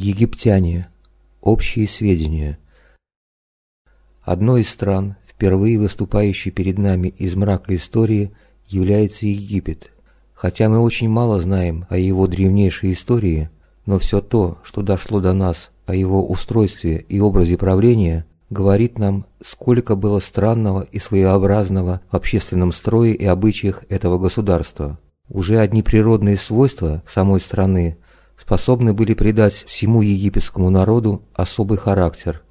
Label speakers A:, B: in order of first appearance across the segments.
A: Египтяне. Общие сведения. Одной из стран, впервые выступающей перед нами из мрака истории, является Египет. Хотя мы очень мало знаем о его древнейшей истории, но все то, что дошло до нас о его устройстве и образе правления, говорит нам, сколько было странного и своеобразного в общественном строе и обычаях этого государства. Уже одни природные свойства самой страны способны были придать всему египетскому народу особый характер.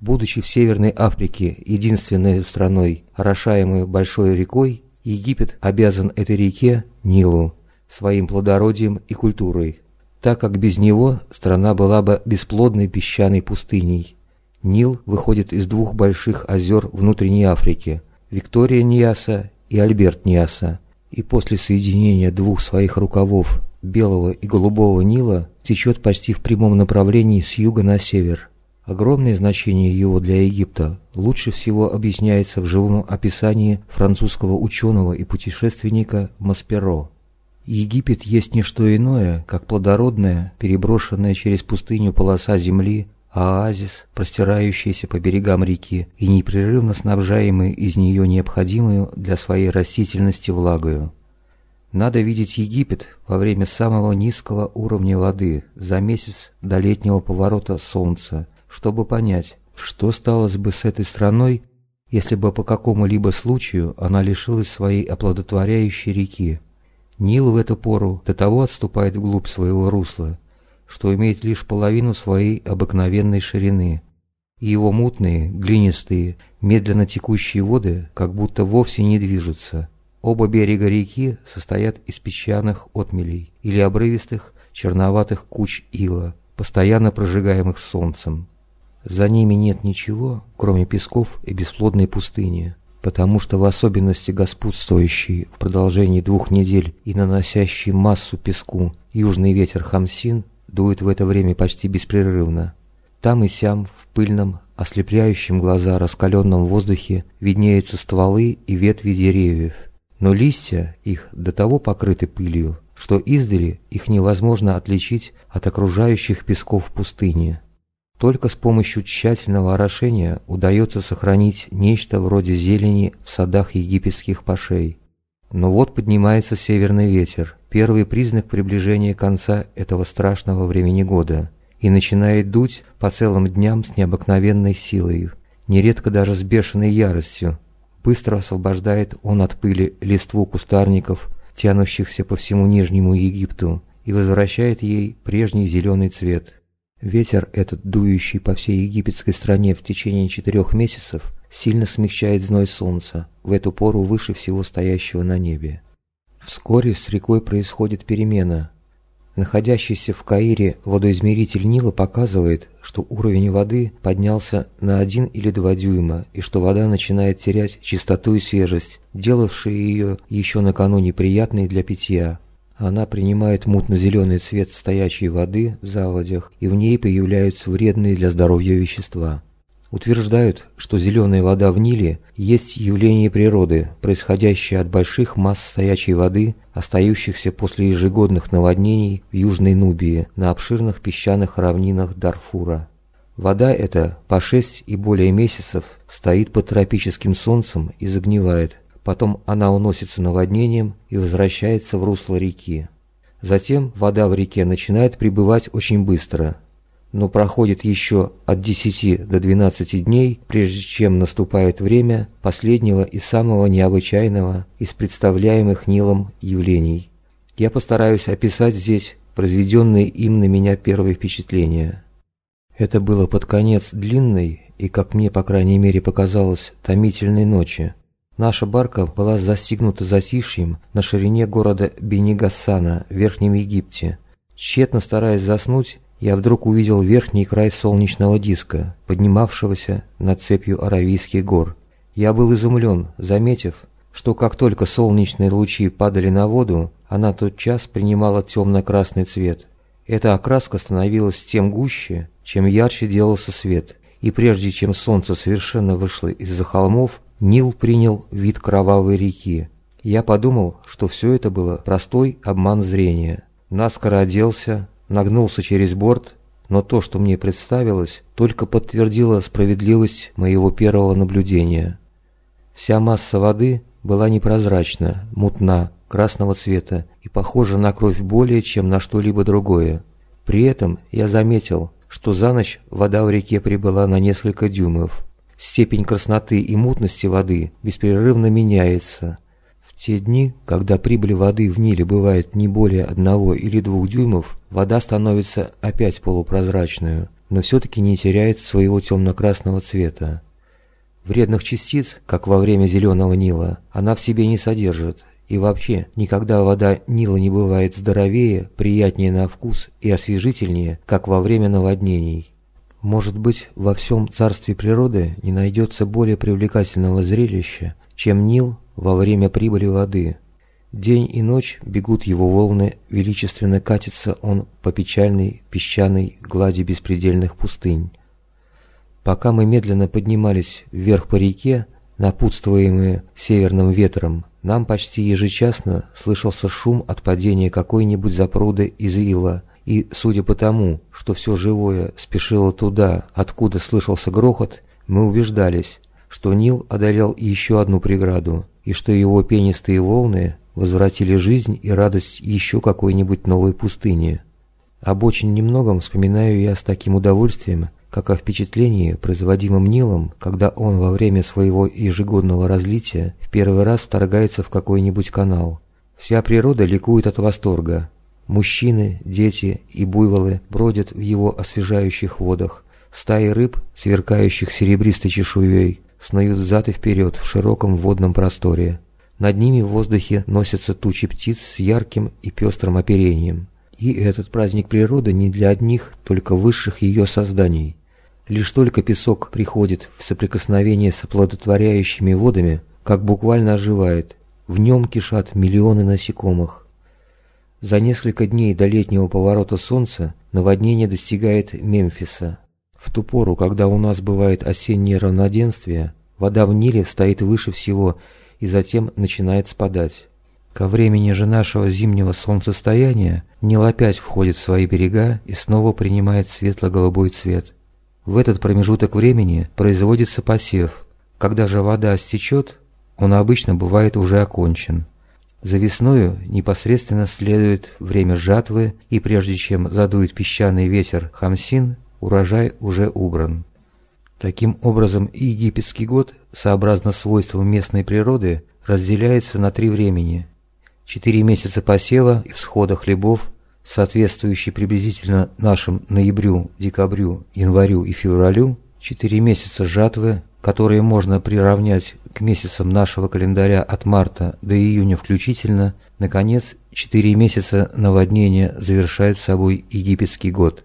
A: Будучи в Северной Африке единственной страной, орошаемой большой рекой, Египет обязан этой реке, Нилу, своим плодородием и культурой, так как без него страна была бы бесплодной песчаной пустыней. Нил выходит из двух больших озер внутренней Африки – Виктория Ниаса и Альберт Ниаса, и после соединения двух своих рукавов Белого и Голубого Нила течет почти в прямом направлении с юга на север. Огромное значение его для Египта лучше всего объясняется в живом описании французского ученого и путешественника Масперо. Египет есть не что иное, как плодородная, переброшенная через пустыню полоса земли, оазис, простирающийся по берегам реки и непрерывно снабжаемый из нее необходимую для своей растительности влагою. Надо видеть Египет во время самого низкого уровня воды за месяц до летнего поворота солнца, чтобы понять, что стало бы с этой страной, если бы по какому-либо случаю она лишилась своей оплодотворяющей реки. Нил в эту пору до того отступает вглубь своего русла, что имеет лишь половину своей обыкновенной ширины, и его мутные, глинистые, медленно текущие воды как будто вовсе не движутся. Оба берега реки состоят из песчаных отмелей или обрывистых черноватых куч ила, постоянно прожигаемых солнцем. За ними нет ничего, кроме песков и бесплодной пустыни потому что в особенности господствующий в продолжении двух недель и наносящий массу песку южный ветер Хамсин дует в это время почти беспрерывно. Там и сям, в пыльном, ослепляющем глаза раскаленном воздухе виднеются стволы и ветви деревьев, но листья их до того покрыты пылью, что издали их невозможно отличить от окружающих песков пустыни. Только с помощью тщательного орошения удается сохранить нечто вроде зелени в садах египетских пашей. Но вот поднимается северный ветер, первый признак приближения конца этого страшного времени года, и начинает дуть по целым дням с необыкновенной силой, нередко даже с бешеной яростью. Быстро освобождает он от пыли листву кустарников, тянущихся по всему Нижнему Египту, и возвращает ей прежний зеленый цвет – Ветер этот, дующий по всей египетской стране в течение четырех месяцев, сильно смягчает зной солнца, в эту пору выше всего стоящего на небе. Вскоре с рекой происходит перемена. Находящийся в Каире водоизмеритель Нила показывает, что уровень воды поднялся на один или два дюйма, и что вода начинает терять чистоту и свежесть, делавшие ее еще накануне приятной для питья. Она принимает мутно-зеленый цвет стоячей воды в заводях, и в ней появляются вредные для здоровья вещества. Утверждают, что зеленая вода в Ниле есть явление природы, происходящее от больших масс стоячей воды, остающихся после ежегодных наводнений в Южной Нубии на обширных песчаных равнинах Дарфура. Вода эта по шесть и более месяцев стоит под тропическим солнцем и загнивает, Потом она уносится наводнением и возвращается в русло реки. Затем вода в реке начинает прибывать очень быстро, но проходит еще от 10 до 12 дней, прежде чем наступает время последнего и самого необычайного из представляемых Нилом явлений. Я постараюсь описать здесь произведенные им на меня первые впечатления. Это было под конец длинной и, как мне по крайней мере показалось, томительной ночи, Наша барка была застигнута затишьем на ширине города Бенигасана в Верхнем Египте. Тщетно стараясь заснуть, я вдруг увидел верхний край солнечного диска, поднимавшегося над цепью Аравийских гор. Я был изумлен, заметив, что как только солнечные лучи падали на воду, она тотчас принимала темно-красный цвет. Эта окраска становилась тем гуще, чем ярче делался свет, и прежде чем солнце совершенно вышло из-за холмов, Нил принял вид кровавой реки. Я подумал, что все это было простой обман зрения. Наскоро оделся, нагнулся через борт, но то, что мне представилось, только подтвердило справедливость моего первого наблюдения. Вся масса воды была непрозрачна, мутна, красного цвета и похожа на кровь более, чем на что-либо другое. При этом я заметил, что за ночь вода в реке прибыла на несколько дюймов. Степень красноты и мутности воды беспрерывно меняется. Те дни, когда прибыль воды в Ниле бывает не более одного или двух дюймов, вода становится опять полупрозрачную, но все-таки не теряет своего темно-красного цвета. Вредных частиц, как во время зеленого Нила, она в себе не содержит, и вообще, никогда вода Нила не бывает здоровее, приятнее на вкус и освежительнее, как во время наводнений. Может быть, во всем царстве природы не найдется более привлекательного зрелища, чем Нил во время прибыли воды. День и ночь бегут его волны, величественно катится он по печальной песчаной глади беспредельных пустынь. Пока мы медленно поднимались вверх по реке, напутствуемые северным ветром, нам почти ежечасно слышался шум от падения какой-нибудь запруды из ила, и, судя по тому, что все живое спешило туда, откуда слышался грохот, мы убеждались, что Нил одолел еще одну преграду, и что его пенистые волны возвратили жизнь и радость еще какой-нибудь новой пустыне. Об очень немногом вспоминаю я с таким удовольствием, как о впечатлении, производимом Нилом, когда он во время своего ежегодного разлития в первый раз вторгается в какой-нибудь канал. Вся природа ликует от восторга, Мужчины, дети и буйволы бродят в его освежающих водах. Стаи рыб, сверкающих серебристой чешуей, снуют взад и вперед в широком водном просторе. Над ними в воздухе носятся тучи птиц с ярким и пестрым оперением. И этот праздник природы не для одних, только высших ее созданий. Лишь только песок приходит в соприкосновение с оплодотворяющими водами, как буквально оживает. В нем кишат миллионы насекомых. За несколько дней до летнего поворота солнца наводнение достигает Мемфиса. В ту пору, когда у нас бывает осеннее равноденствие, вода в Ниле стоит выше всего и затем начинает спадать. Ко времени же нашего зимнего солнцестояния Нил опять входит в свои берега и снова принимает светло-голубой цвет. В этот промежуток времени производится посев. Когда же вода стечет, он обычно бывает уже окончен. За весною непосредственно следует время жатвы, и прежде чем задует песчаный ветер Хамсин, урожай уже убран. Таким образом, египетский год, сообразно свойствам местной природы, разделяется на три времени. Четыре месяца посева и всхода хлебов, соответствующие приблизительно нашим ноябрю, декабрю, январю и февралю, четыре месяца жатвы, которые можно приравнять к месяцам нашего календаря от марта до июня включительно, наконец, четыре месяца наводнения завершают собой египетский год.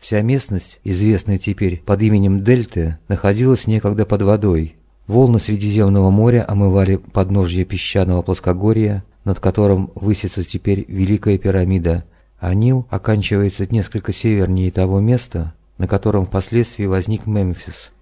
A: Вся местность, известная теперь под именем Дельты, находилась некогда под водой. Волны Средиземного моря омывали подножье песчаного плоскогорья, над которым высится теперь Великая пирамида, а Нил оканчивается несколько севернее того места, на котором впоследствии возник Мемфис –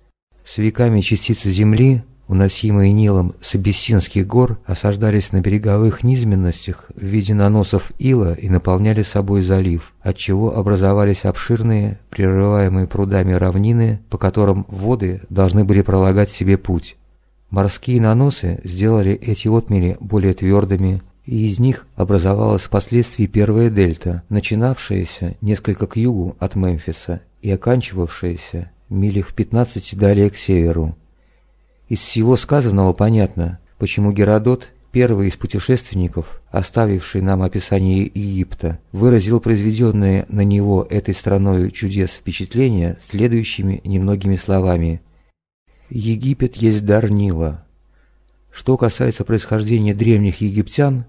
A: с веками частицы земли, уносимые Нилом с Абиссинских гор, осаждались на береговых низменностях в виде наносов ила и наполняли собой залив, отчего образовались обширные, прерываемые прудами равнины, по которым воды должны были пролагать себе путь. Морские наносы сделали эти отмели более твердыми, и из них образовалась впоследствии первая дельта, начинавшаяся несколько к югу от Мемфиса и оканчивавшаяся милях в 15 далее к северу. Из всего сказанного понятно, почему Геродот, первый из путешественников, оставивший нам описание Египта, выразил произведенное на него этой страной чудес впечатление следующими немногими словами. «Египет есть дар Нила». Что касается происхождения древних египтян,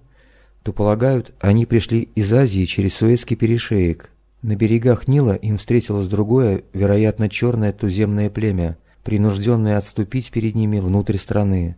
A: то, полагают, они пришли из Азии через Суэцкий перешеек – на берегах Нила им встретилось другое, вероятно, черное туземное племя, принужденное отступить перед ними внутрь страны.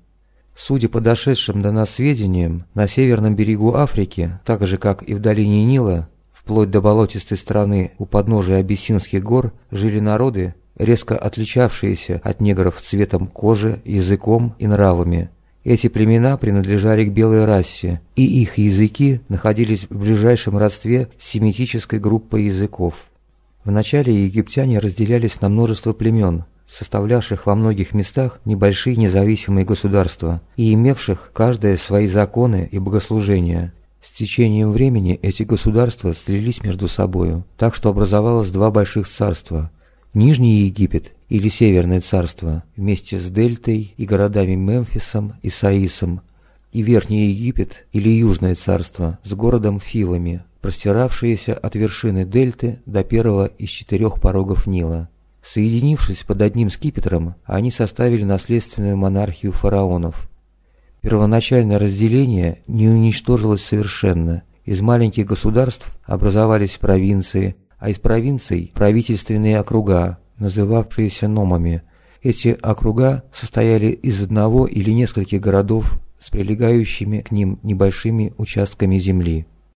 A: Судя по дошедшим до нас сведениям, на северном берегу Африки, так же как и в долине Нила, вплоть до болотистой страны у подножия Абиссинских гор, жили народы, резко отличавшиеся от негров цветом кожи, языком и нравами – эти племена принадлежали к белой расе, и их языки находились в ближайшем родстве с семитической группой языков. Вначале египтяне разделялись на множество племен, составлявших во многих местах небольшие независимые государства и имевших каждое свои законы и богослужения. С течением времени эти государства слились между собою, так что образовалось два больших царства – Нижний Египет или Северное царство вместе с Дельтой и городами Мемфисом и Саисом, и Верхний Египет или Южное царство с городом Филами, простиравшиеся от вершины Дельты до первого из четырех порогов Нила. Соединившись под одним скипетром, они составили наследственную монархию фараонов. Первоначальное разделение не уничтожилось совершенно. Из маленьких государств образовались провинции, а из провинций – правительственные округа, называвшиеся номами. Эти округа состояли из одного или нескольких городов с прилегающими к ним небольшими участками земли.